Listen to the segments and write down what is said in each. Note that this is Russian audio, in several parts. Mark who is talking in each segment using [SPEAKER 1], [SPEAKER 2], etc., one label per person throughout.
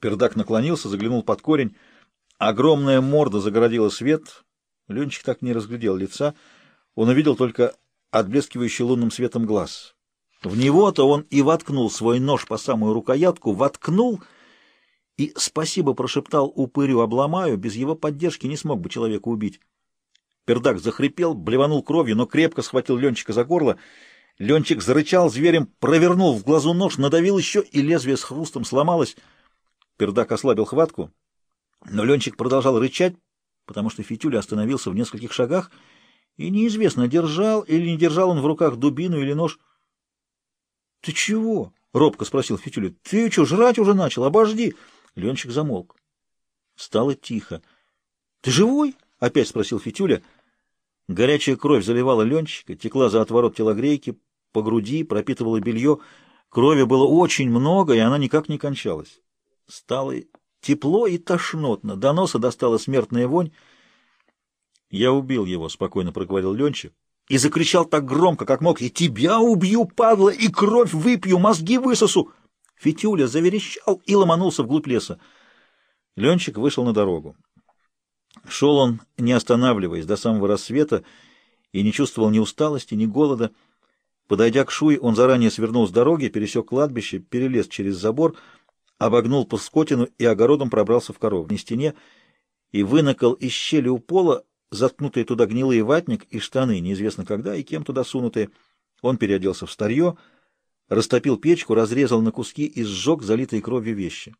[SPEAKER 1] Пердак наклонился, заглянул под корень. Огромная морда загородила свет. Ленчик так не разглядел лица. Он увидел только отблескивающий лунным светом глаз. В него-то он и воткнул свой нож по самую рукоятку, воткнул и, спасибо прошептал упырю обломаю, без его поддержки не смог бы человека убить. Пердак захрипел, блеванул кровью, но крепко схватил Ленчика за горло. Ленчик зарычал зверем, провернул в глазу нож, надавил еще, и лезвие с хрустом сломалось. Пердак ослабил хватку, но Ленчик продолжал рычать, потому что Фитюля остановился в нескольких шагах, и неизвестно, держал или не держал он в руках дубину или нож. — Ты чего? — робко спросил Фитюля. — Ты что, жрать уже начал? Обожди! Ленчик замолк. Стало тихо. — Ты живой? — опять спросил Фитюля. Горячая кровь заливала Ленчика, текла за отворот телогрейки, по груди, пропитывала белье. Крови было очень много, и она никак не кончалась. Стало тепло и тошнотно, до носа достала смертная вонь. «Я убил его», — спокойно проговорил Ленчик, и закричал так громко, как мог, «И тебя убью, падла, и кровь выпью, мозги высосу!» Фитюля заверещал и ломанулся вглубь леса. Ленчик вышел на дорогу. Шел он, не останавливаясь, до самого рассвета, и не чувствовал ни усталости, ни голода. Подойдя к Шуе, он заранее свернул с дороги, пересек кладбище, перелез через забор — обогнул пускотину и огородом пробрался в коровне стене и вынакал из щели у пола заткнутые туда гнилые ватник и штаны, неизвестно когда и кем туда сунутые. Он переоделся в старье, растопил печку, разрезал на куски и сжег залитые кровью вещи.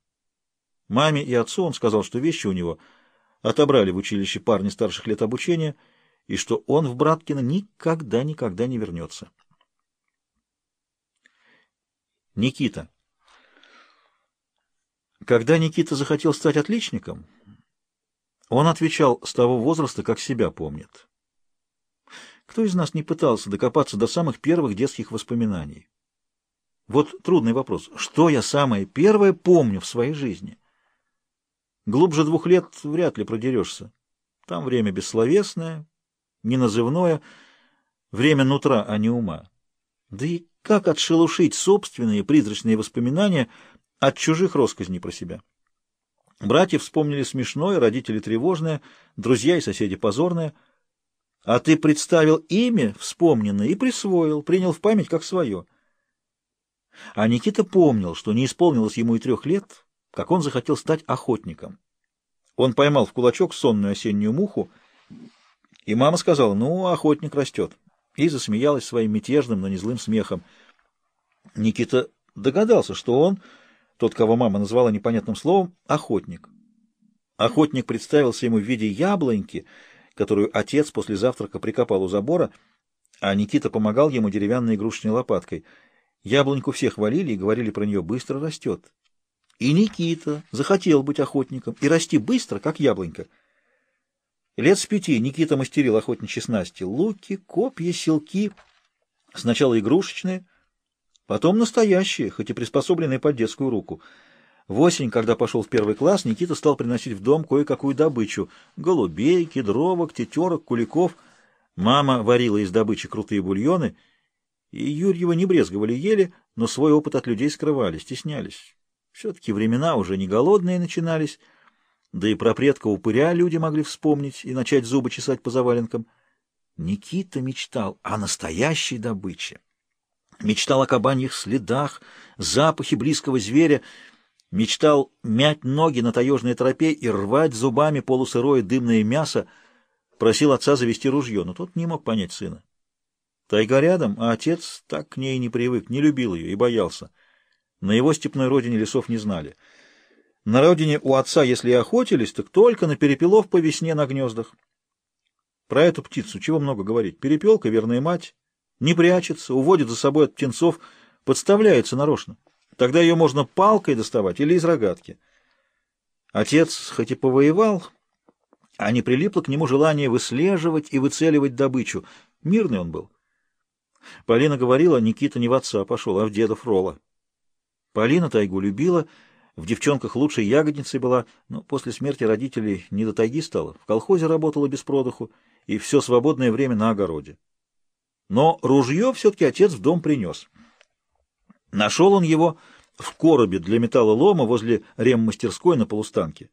[SPEAKER 1] Маме и отцу он сказал, что вещи у него отобрали в училище парни старших лет обучения, и что он в Браткино никогда-никогда не вернется. Никита когда Никита захотел стать отличником, он отвечал с того возраста, как себя помнит. Кто из нас не пытался докопаться до самых первых детских воспоминаний? Вот трудный вопрос. Что я самое первое помню в своей жизни? Глубже двух лет вряд ли продерешься. Там время бессловесное, неназывное, время нутра, а не ума. Да и как отшелушить собственные призрачные воспоминания — от чужих росказней про себя. Братья вспомнили смешное, родители тревожное, друзья и соседи позорное. А ты представил имя вспомненное и присвоил, принял в память как свое. А Никита помнил, что не исполнилось ему и трех лет, как он захотел стать охотником. Он поймал в кулачок сонную осеннюю муху, и мама сказала, ну, охотник растет, и засмеялась своим мятежным, но не злым смехом. Никита догадался, что он тот, кого мама назвала непонятным словом, охотник. Охотник представился ему в виде яблоньки, которую отец после завтрака прикопал у забора, а Никита помогал ему деревянной игрушечной лопаткой. Яблоньку все хвалили и говорили про нее «быстро растет». И Никита захотел быть охотником и расти быстро, как яблонька. Лет с пяти Никита мастерил охотничьи снасти — луки, копья, селки, сначала игрушечные — Потом настоящие, хоть и приспособленные под детскую руку. В осень, когда пошел в первый класс, Никита стал приносить в дом кое-какую добычу — голубей, кедровок, тетерок, куликов. Мама варила из добычи крутые бульоны, и Юрьева не брезговали ели, но свой опыт от людей скрывали, стеснялись. Все-таки времена уже не голодные начинались, да и про предка упыря люди могли вспомнить и начать зубы чесать по заваленкам. Никита мечтал о настоящей добыче мечтал о кабаньих следах, запахе близкого зверя, мечтал мять ноги на таежной тропе и рвать зубами полусырое дымное мясо, просил отца завести ружье, но тот не мог понять сына. Тайга рядом, а отец так к ней не привык, не любил ее и боялся. На его степной родине лесов не знали. На родине у отца, если и охотились, так только на перепелов по весне на гнездах. Про эту птицу чего много говорить. Перепелка — верная мать, не прячется, уводит за собой от птенцов, подставляется нарочно. Тогда ее можно палкой доставать или из рогатки. Отец хоть и повоевал, а не прилипло к нему желание выслеживать и выцеливать добычу. Мирный он был. Полина говорила, Никита не в отца пошел, а в деда Фрола. Полина тайгу любила, в девчонках лучшей ягодницей была, но после смерти родителей не до тайги стала. В колхозе работала без продыху и все свободное время на огороде. Но ружье все-таки отец в дом принес. Нашел он его в коробе для металлолома возле реммастерской на полустанке.